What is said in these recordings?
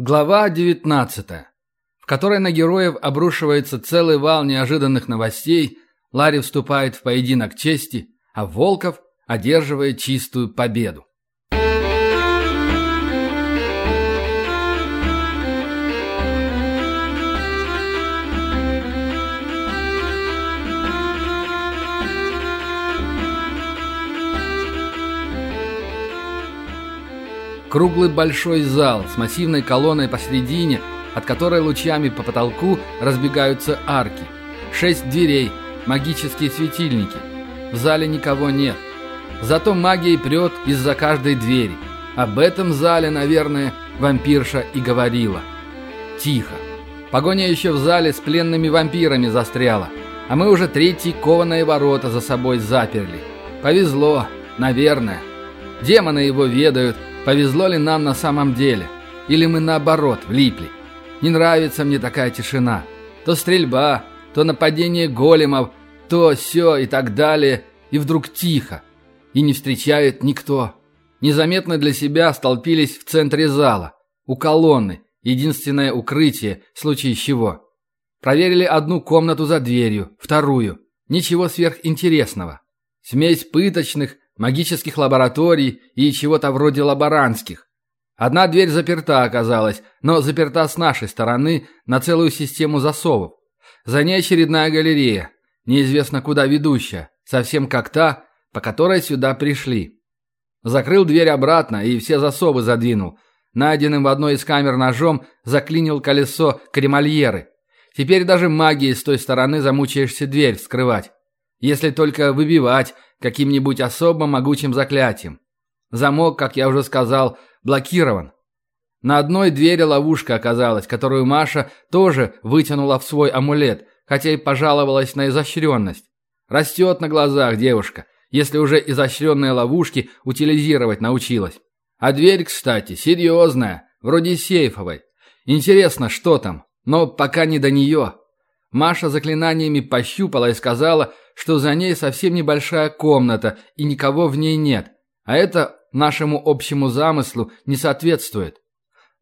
Глава 19, в которой на героев обрушивается целый вал неожиданных новостей, Ларри вступает в поединок чести, а Волков одерживает чистую победу. Круглый большой зал с массивной колонной посредине, от которой лучами по потолку разбегаются арки. Шесть дверей, магические светильники. В зале никого нет. Зато магией прет из-за каждой двери. Об этом зале, наверное, вампирша и говорила. Тихо. Погоня еще в зале с пленными вампирами застряла. А мы уже третий кованые ворота за собой заперли. Повезло, наверное. Демоны его ведают, Повезло ли нам на самом деле? Или мы наоборот влипли? Не нравится мне такая тишина. То стрельба, то нападение големов, то все и так далее. И вдруг тихо. И не встречает никто. Незаметно для себя столпились в центре зала. У колонны. Единственное укрытие, в случае чего. Проверили одну комнату за дверью, вторую. Ничего сверхинтересного. Смесь пыточных, магических лабораторий и чего-то вроде лаборантских. Одна дверь заперта оказалась, но заперта с нашей стороны на целую систему засовов. За ней очередная галерея, неизвестно куда ведущая, совсем как та, по которой сюда пришли. Закрыл дверь обратно и все засовы задвинул. Найденным в одной из камер ножом заклинил колесо кремальеры. Теперь даже магией с той стороны замучаешься дверь вскрывать. Если только выбивать каким-нибудь особо могучим заклятием. Замок, как я уже сказал, блокирован. На одной двери ловушка оказалась, которую Маша тоже вытянула в свой амулет, хотя и пожаловалась на изощренность. Растет на глазах девушка, если уже изощренные ловушки утилизировать научилась. А дверь, кстати, серьезная, вроде сейфовой. Интересно, что там, но пока не до нее. Маша заклинаниями пощупала и сказала, что за ней совсем небольшая комната и никого в ней нет. А это нашему общему замыслу не соответствует.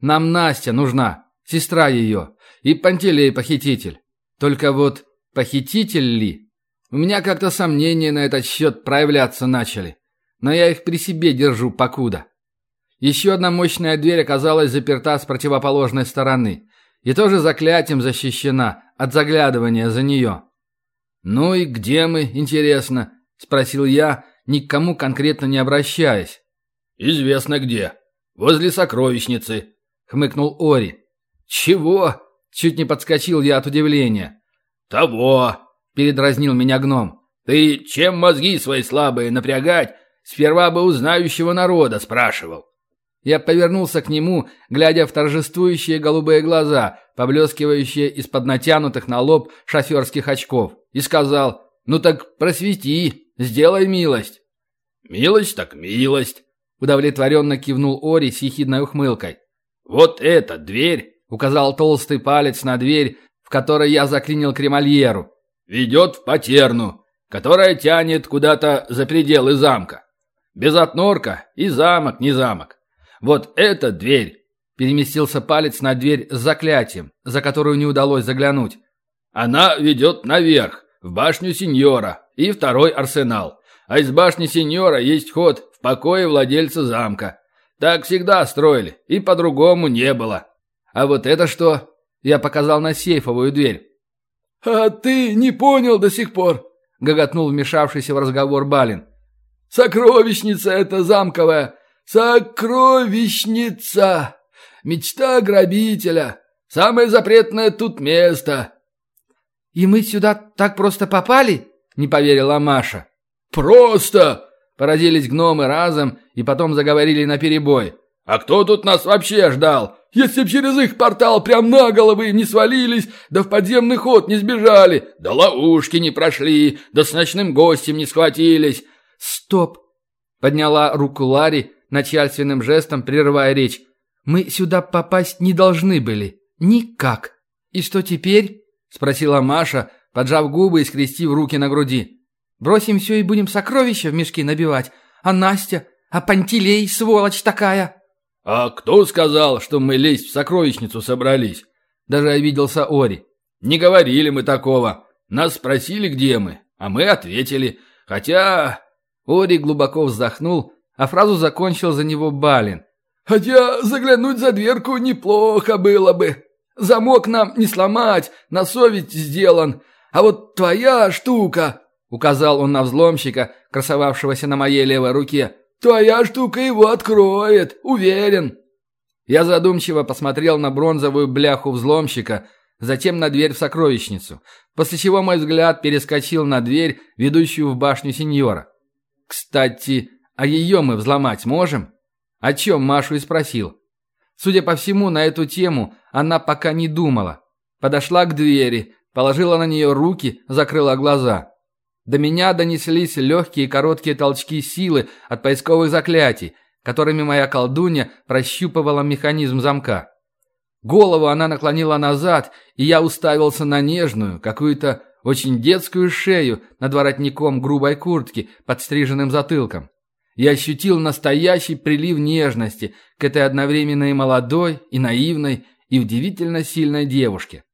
Нам Настя нужна, сестра ее, и Пантелей похититель. Только вот похититель ли? У меня как-то сомнения на этот счет проявляться начали. Но я их при себе держу покуда. Еще одна мощная дверь оказалась заперта с противоположной стороны – и тоже заклятием защищена от заглядывания за нее. «Ну и где мы, интересно?» – спросил я, ни к кому конкретно не обращаясь. «Известно где. Возле сокровищницы», – хмыкнул Ори. «Чего?» – чуть не подскочил я от удивления. «Того!» – передразнил меня гном. «Ты чем мозги свои слабые напрягать? Сперва бы у знающего народа спрашивал». Я повернулся к нему, глядя в торжествующие голубые глаза, поблескивающие из-под натянутых на лоб шоферских очков, и сказал «Ну так просвети, сделай милость». «Милость так милость», — удовлетворенно кивнул Ори с ехидной ухмылкой. «Вот эта дверь», — указал толстый палец на дверь, в которой я заклинил кремальеру, — «ведет в потерну, которая тянет куда-то за пределы замка. Без отнорка и замок не замок. Вот эта дверь!» Переместился палец на дверь с заклятием, за которую не удалось заглянуть. «Она ведет наверх, в башню сеньора и второй арсенал. А из башни сеньора есть ход в покое владельца замка. Так всегда строили, и по-другому не было. А вот это что?» Я показал на сейфовую дверь. «А ты не понял до сих пор?» — гоготнул вмешавшийся в разговор Балин. «Сокровищница эта замковая «Сокровищница! Мечта грабителя! Самое запретное тут место!» «И мы сюда так просто попали?» — не поверила Маша. «Просто!» — поразились гномы разом и потом заговорили наперебой. «А кто тут нас вообще ждал? Если б через их портал прям на головы не свалились, да в подземный ход не сбежали, да ловушки не прошли, да с ночным гостем не схватились!» «Стоп!» — подняла руку Ларри, начальственным жестом прерывая речь. «Мы сюда попасть не должны были. Никак. И что теперь?» – спросила Маша, поджав губы и скрестив руки на груди. «Бросим все и будем сокровища в мешки набивать. А Настя? А Пантелей, сволочь такая?» «А кто сказал, что мы лезть в сокровищницу собрались?» Даже обиделся Ори. «Не говорили мы такого. Нас спросили, где мы, а мы ответили. Хотя...» Ори глубоко вздохнул, а фразу закончил за него Балин. «Хотя заглянуть за дверку неплохо было бы. Замок нам не сломать, на совесть сделан. А вот твоя штука...» Указал он на взломщика, красовавшегося на моей левой руке. «Твоя штука его откроет, уверен». Я задумчиво посмотрел на бронзовую бляху взломщика, затем на дверь в сокровищницу, после чего мой взгляд перескочил на дверь, ведущую в башню сеньора. Кстати, а ее мы взломать можем? О чем Машу и спросил. Судя по всему, на эту тему она пока не думала. Подошла к двери, положила на нее руки, закрыла глаза. До меня донеслись легкие короткие толчки силы от поисковых заклятий, которыми моя колдунья прощупывала механизм замка. Голову она наклонила назад, и я уставился на нежную, какую-то очень детскую шею над воротником грубой куртки, подстриженным затылком. Я ощутил настоящий прилив нежности к этой одновременно и молодой, и наивной, и удивительно сильной девушке.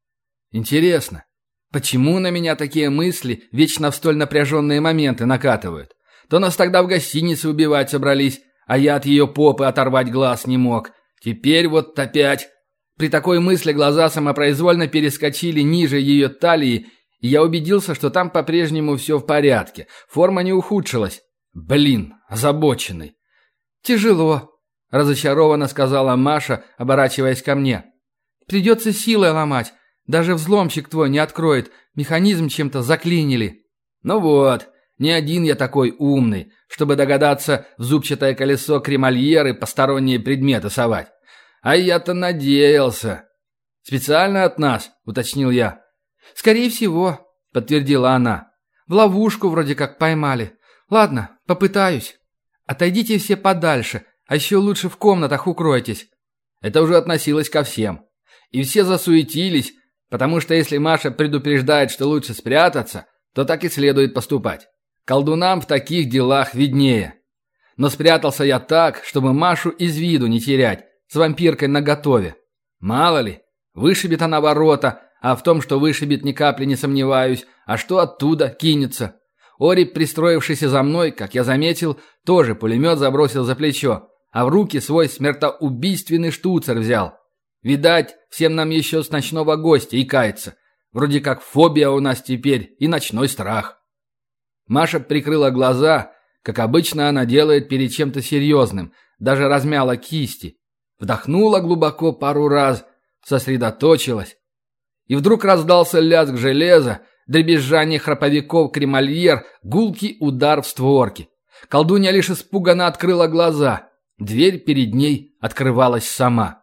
Интересно, почему на меня такие мысли вечно в столь напряженные моменты накатывают? То нас тогда в гостинице убивать собрались, а я от ее попы оторвать глаз не мог. Теперь вот опять. При такой мысли глаза самопроизвольно перескочили ниже ее талии, и я убедился, что там по-прежнему все в порядке. Форма не ухудшилась. Блин, озабоченный. «Тяжело», – разочарованно сказала Маша, оборачиваясь ко мне. «Придется силой ломать. Даже взломщик твой не откроет. Механизм чем-то заклинили». «Ну вот, не один я такой умный, чтобы догадаться в зубчатое колесо кремальеры посторонние предметы совать. А я-то надеялся. Специально от нас, уточнил я. Скорее всего, подтвердила она. В ловушку вроде как поймали. Ладно, попытаюсь. Отойдите все подальше, а еще лучше в комнатах укройтесь. Это уже относилось ко всем. И все засуетились, потому что если Маша предупреждает, что лучше спрятаться, то так и следует поступать. Колдунам в таких делах виднее. Но спрятался я так, чтобы Машу из виду не терять, с вампиркой наготове. Мало ли, вышибет она ворота, а в том, что вышибет, ни капли не сомневаюсь, а что оттуда кинется. Ори, пристроившийся за мной, как я заметил, тоже пулемет забросил за плечо, а в руки свой смертоубийственный штуцер взял. Видать, всем нам еще с ночного гостя и кается. Вроде как фобия у нас теперь и ночной страх. Маша прикрыла глаза, как обычно она делает перед чем-то серьезным, даже размяла кисти. Вдохнула глубоко пару раз, сосредоточилась. И вдруг раздался лязг железа, дребезжание храповиков кремальер, гулкий удар в створки. Колдунья лишь испуганно открыла глаза. Дверь перед ней открывалась сама.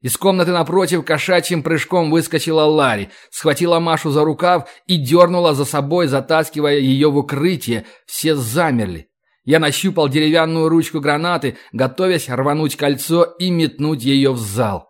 Из комнаты напротив кошачьим прыжком выскочила Ларри, схватила Машу за рукав и дернула за собой, затаскивая ее в укрытие. Все замерли. Я нащупал деревянную ручку гранаты, готовясь рвануть кольцо и метнуть ее в зал.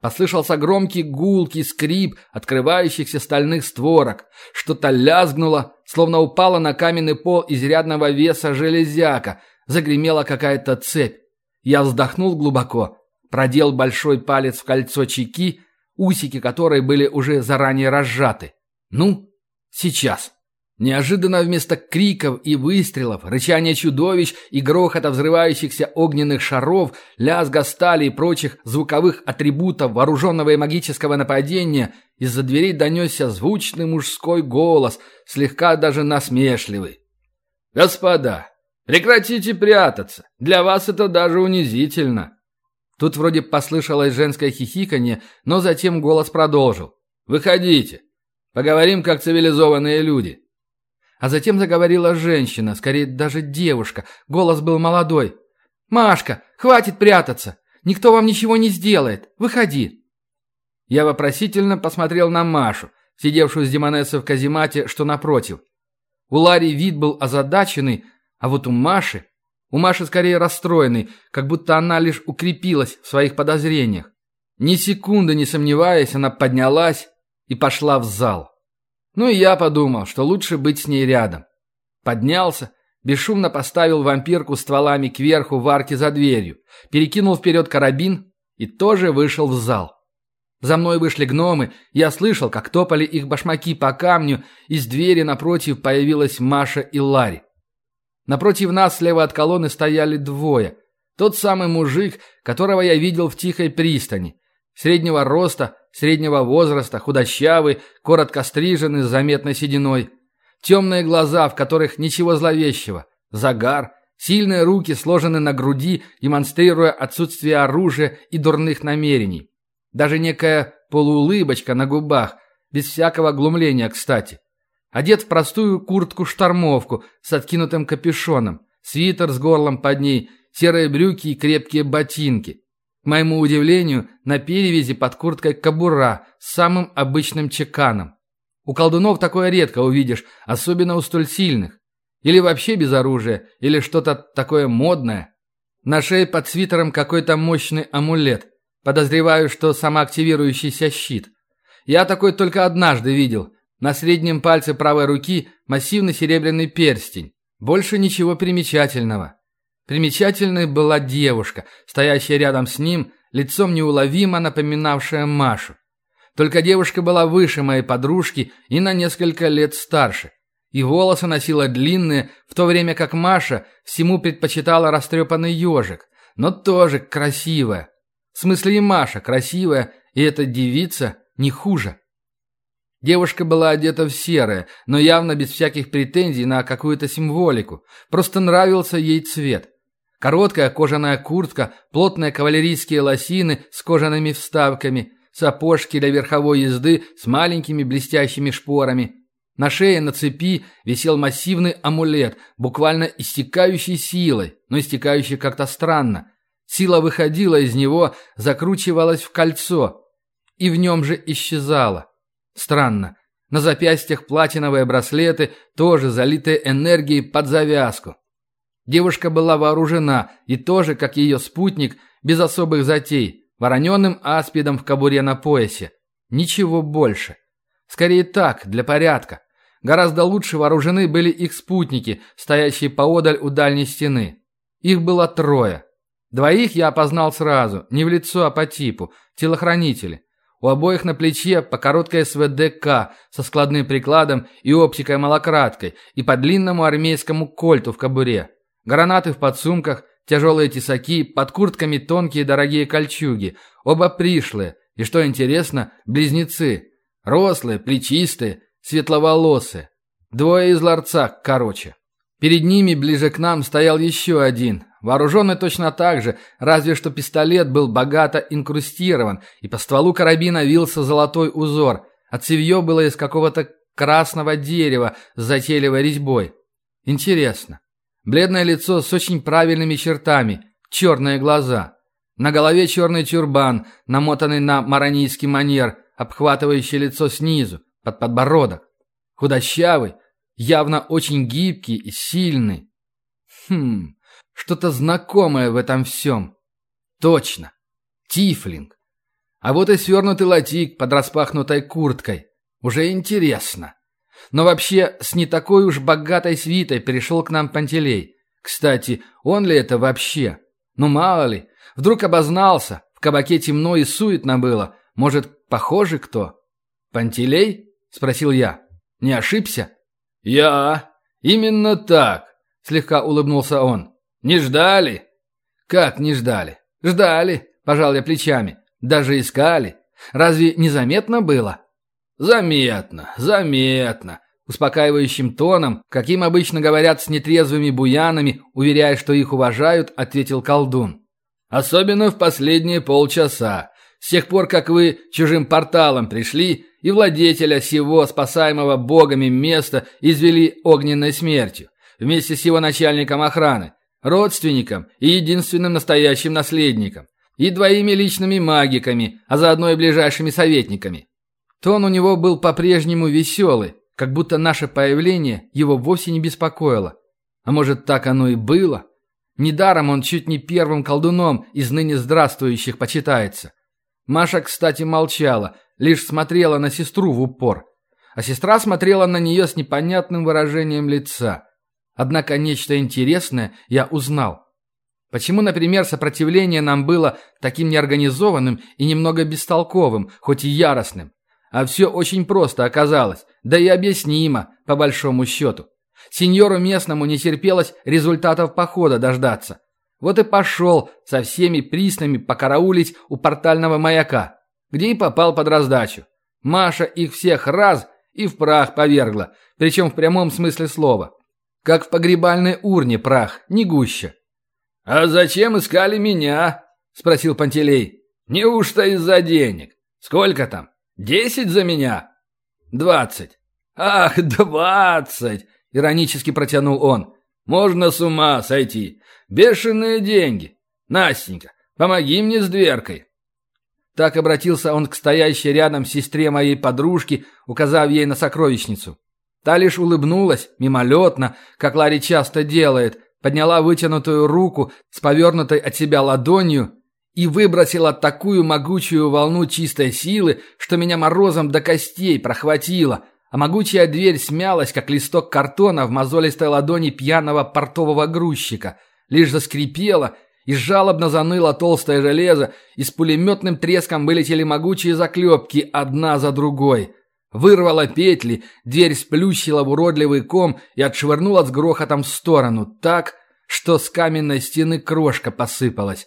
Послышался громкий гулкий скрип открывающихся стальных створок. Что-то лязгнуло, словно упала на каменный пол изрядного веса железяка. Загремела какая-то цепь. Я вздохнул глубоко продел большой палец в кольцо чеки, усики которой были уже заранее разжаты. Ну, сейчас. Неожиданно вместо криков и выстрелов, рычания чудовищ и грохота взрывающихся огненных шаров, лязга стали и прочих звуковых атрибутов вооруженного и магического нападения, из-за дверей донесся звучный мужской голос, слегка даже насмешливый. «Господа, прекратите прятаться! Для вас это даже унизительно!» Тут вроде послышалось женское хихиканье, но затем голос продолжил. «Выходите. Поговорим, как цивилизованные люди». А затем заговорила женщина, скорее даже девушка. Голос был молодой. «Машка, хватит прятаться! Никто вам ничего не сделает! Выходи!» Я вопросительно посмотрел на Машу, сидевшую с Демонессой в каземате, что напротив. У Ларри вид был озадаченный, а вот у Маши у Маши скорее расстроенный, как будто она лишь укрепилась в своих подозрениях. Ни секунды не сомневаясь, она поднялась и пошла в зал. Ну и я подумал, что лучше быть с ней рядом. Поднялся, бесшумно поставил вампирку стволами кверху в арке за дверью, перекинул вперед карабин и тоже вышел в зал. За мной вышли гномы, я слышал, как топали их башмаки по камню, из двери напротив появилась Маша и Ларри. Напротив нас слева от колонны стояли двое. Тот самый мужик, которого я видел в тихой пристани. Среднего роста, среднего возраста, худощавый, коротко стриженный с заметной сединой. Темные глаза, в которых ничего зловещего. Загар, сильные руки сложены на груди, демонстрируя отсутствие оружия и дурных намерений. Даже некая полуулыбочка на губах, без всякого глумления, кстати. Одет в простую куртку-штормовку с откинутым капюшоном, свитер с горлом под ней, серые брюки и крепкие ботинки. Моему удивлению, на перевязи под курткой кобура с самым обычным чеканом. У колдунов такое редко увидишь, особенно у столь сильных. Или вообще без оружия, или что-то такое модное. На шее под свитером какой-то мощный амулет – Подозреваю, что самоактивирующийся щит. Я такой только однажды видел. На среднем пальце правой руки массивный серебряный перстень. Больше ничего примечательного. Примечательной была девушка, стоящая рядом с ним, лицом неуловимо напоминавшая Машу. Только девушка была выше моей подружки и на несколько лет старше. И волосы носила длинные, в то время как Маша всему предпочитала растрепанный ежик, но тоже красивая. В смысле и Маша красивая, и эта девица не хуже. Девушка была одета в серое, но явно без всяких претензий на какую-то символику. Просто нравился ей цвет. Короткая кожаная куртка, плотные кавалерийские лосины с кожаными вставками, сапожки для верховой езды с маленькими блестящими шпорами. На шее на цепи висел массивный амулет, буквально истекающий силой, но истекающий как-то странно. Сила выходила из него, закручивалась в кольцо и в нем же исчезала. Странно. На запястьях платиновые браслеты, тоже залитые энергией под завязку. Девушка была вооружена и тоже, как ее спутник, без особых затей, вороненным аспидом в кобуре на поясе. Ничего больше. Скорее так, для порядка. Гораздо лучше вооружены были их спутники, стоящие поодаль у дальней стены. Их было трое. Двоих я опознал сразу, не в лицо, а по типу, телохранители. У обоих на плече по короткой СВДК со складным прикладом и оптикой-малократкой и по длинному армейскому кольту в кобуре. Гранаты в подсумках, тяжелые тесаки, под куртками тонкие дорогие кольчуги. Оба пришлые. И что интересно, близнецы. Рослые, плечистые, светловолосые. Двое из ларца, короче. Перед ними, ближе к нам, стоял еще один, вооруженный точно так же, разве что пистолет был богато инкрустирован, и по стволу карабина вился золотой узор, а цевье было из какого-то красного дерева с затейливой резьбой. Интересно. Бледное лицо с очень правильными чертами, черные глаза. На голове черный тюрбан, намотанный на маронийский манер, обхватывающий лицо снизу, под подбородок. Худощавый, явно очень гибкий и сильный. Хм, что-то знакомое в этом всем. Точно. Тифлинг. А вот и свернутый латик под распахнутой курткой. Уже интересно. Но вообще, с не такой уж богатой свитой перешел к нам Пантелей. Кстати, он ли это вообще? Ну мало ли, вдруг обознался, в кабаке темно и суетно было. Может, похоже кто? «Пантелей?» – спросил я. «Не ошибся?» «Я? Именно так!» – слегка улыбнулся он. «Не ждали?» «Как не ждали?» «Ждали», – пожал я плечами. «Даже искали. Разве незаметно было?» «Заметно, заметно», – успокаивающим тоном, каким обычно говорят с нетрезвыми буянами, уверяя, что их уважают, ответил колдун. «Особенно в последние полчаса. С тех пор, как вы чужим порталом пришли и владетеля сего спасаемого богами места извели огненной смертью, вместе с его начальником охраны, родственником и единственным настоящим наследником, и двоими личными магиками, а заодно и ближайшими советниками. Тон у него был по-прежнему веселый, как будто наше появление его вовсе не беспокоило. А может, так оно и было? Недаром он чуть не первым колдуном из ныне здравствующих почитается. Маша, кстати, молчала, лишь смотрела на сестру в упор. А сестра смотрела на нее с непонятным выражением лица. Однако нечто интересное я узнал. Почему, например, сопротивление нам было таким неорганизованным и немного бестолковым, хоть и яростным? А все очень просто оказалось, да и объяснимо, по большому счету. Сеньору местному не терпелось результатов похода дождаться. Вот и пошел со всеми приснами покараулить у портального маяка, где и попал под раздачу. Маша их всех раз и в прах повергла, причем в прямом смысле слова. Как в погребальной урне прах, не гуще. «А зачем искали меня?» – спросил Пантелей. «Неужто из-за денег? Сколько там? Десять за меня?» «Двадцать». «Ах, двадцать!» – иронически протянул он. «Можно с ума сойти. Бешеные деньги. Настенька, помоги мне с дверкой». Так обратился он к стоящей рядом сестре моей подружки, указав ей на сокровищницу. Та лишь улыбнулась, мимолетно, как Ларри часто делает, подняла вытянутую руку с повернутой от себя ладонью и выбросила такую могучую волну чистой силы, что меня морозом до костей прохватило, а могучая дверь смялась, как листок картона в мозолистой ладони пьяного портового грузчика, лишь заскрипела и жалобно заныло толстое железо, и с пулеметным треском вылетели могучие заклепки одна за другой. Вырвала петли, дверь сплющила в уродливый ком и отшвырнула с грохотом в сторону, так, что с каменной стены крошка посыпалась.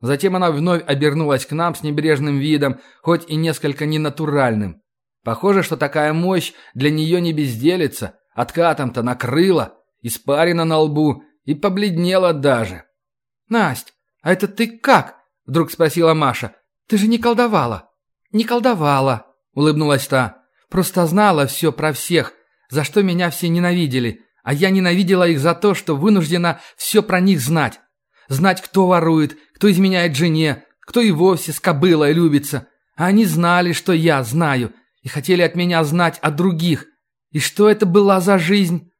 Затем она вновь обернулась к нам с небрежным видом, хоть и несколько ненатуральным. Похоже, что такая мощь для нее не безделится, откатом-то накрыла, испарина на лбу и побледнела даже. «Насть, а это ты как?» — вдруг спросила Маша. «Ты же не колдовала?» «Не колдовала», — улыбнулась та. «Просто знала все про всех, за что меня все ненавидели, а я ненавидела их за то, что вынуждена все про них знать. Знать, кто ворует, кто изменяет жене, кто и вовсе с кобылой любится. А они знали, что я знаю, и хотели от меня знать о других. И что это была за жизнь?»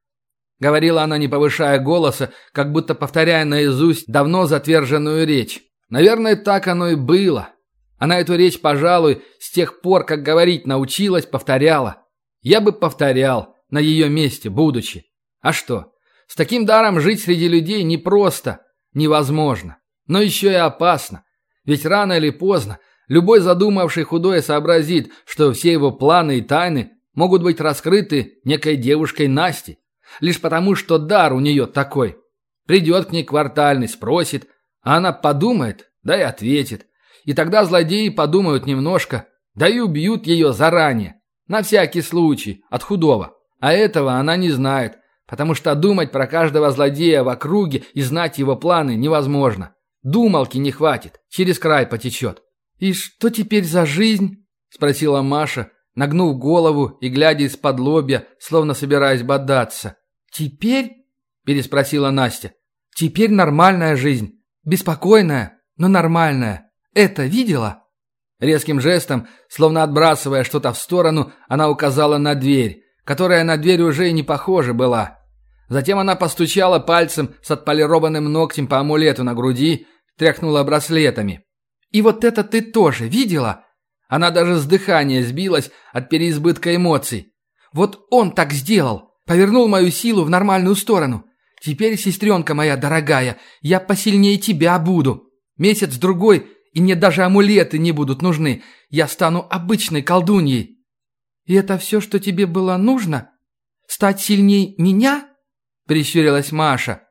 Говорила она, не повышая голоса, как будто повторяя наизусть давно затверженную речь. Наверное, так оно и было. Она эту речь, пожалуй, с тех пор, как говорить научилась, повторяла. Я бы повторял, на ее месте, будучи. А что? С таким даром жить среди людей непросто, невозможно. Но еще и опасно. Ведь рано или поздно любой задумавший худое сообразит, что все его планы и тайны могут быть раскрыты некой девушкой Настей. Лишь потому, что дар у нее такой. Придет к ней квартальный, спросит, а она подумает, да и ответит. И тогда злодеи подумают немножко, да и убьют ее заранее. На всякий случай, от худого. А этого она не знает, потому что думать про каждого злодея в округе и знать его планы невозможно. Думалки не хватит, через край потечет. «И что теперь за жизнь?» – спросила Маша, нагнув голову и глядя из-под лобья, словно собираясь бодаться. «Теперь?» – переспросила Настя. «Теперь нормальная жизнь. Беспокойная, но нормальная. Это видела?» Резким жестом, словно отбрасывая что-то в сторону, она указала на дверь, которая на дверь уже и не похожа была. Затем она постучала пальцем с отполированным ногтем по амулету на груди, тряхнула браслетами. «И вот это ты тоже видела?» Она даже с дыхания сбилась от переизбытка эмоций. «Вот он так сделал, повернул мою силу в нормальную сторону. Теперь, сестренка моя дорогая, я посильнее тебя буду. Месяц-другой и мне даже амулеты не будут нужны. Я стану обычной колдуньей». «И это все, что тебе было нужно? Стать сильней меня?» – прищурилась Маша.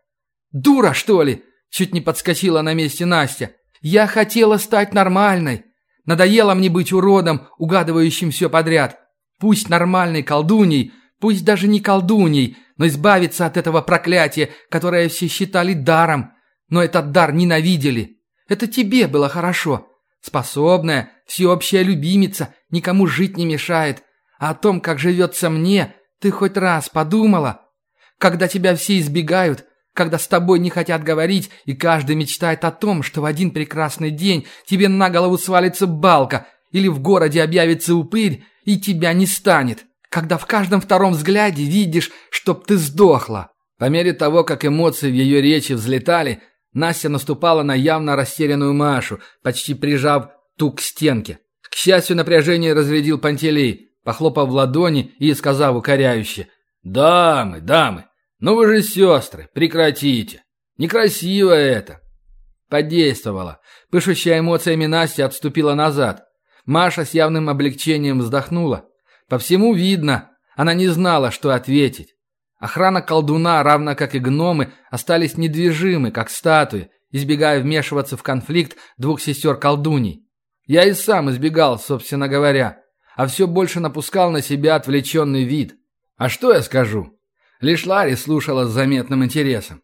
«Дура, что ли?» – чуть не подскочила на месте Настя. «Я хотела стать нормальной. Надоело мне быть уродом, угадывающим все подряд. Пусть нормальной колдуньей, пусть даже не колдуньей, но избавиться от этого проклятия, которое все считали даром, но этот дар ненавидели. Это тебе было хорошо. Способная, всеобщая любимица, никому жить не мешает. А о том, как живется мне, ты хоть раз подумала? Когда тебя все избегают, когда с тобой не хотят говорить, и каждый мечтает о том, что в один прекрасный день тебе на голову свалится балка, или в городе объявится упырь, и тебя не станет. Когда в каждом втором взгляде видишь, чтоб ты сдохла. По мере того, как эмоции в ее речи взлетали, Настя наступала на явно растерянную Машу, почти прижав ту к стенке. К счастью, напряжение разрядил Пантелей, похлопав в ладони и сказав укоряюще. «Дамы, дамы, «Ну вы же сестры, прекратите! Некрасиво это!» Подействовало. Пышущая эмоциями Настя отступила назад. Маша с явным облегчением вздохнула. По всему видно, она не знала, что ответить. Охрана колдуна, равно как и гномы, остались недвижимы, как статуи, избегая вмешиваться в конфликт двух сестер-колдуней. Я и сам избегал, собственно говоря, а все больше напускал на себя отвлеченный вид. А что я скажу? Лишь Ларри слушала с заметным интересом.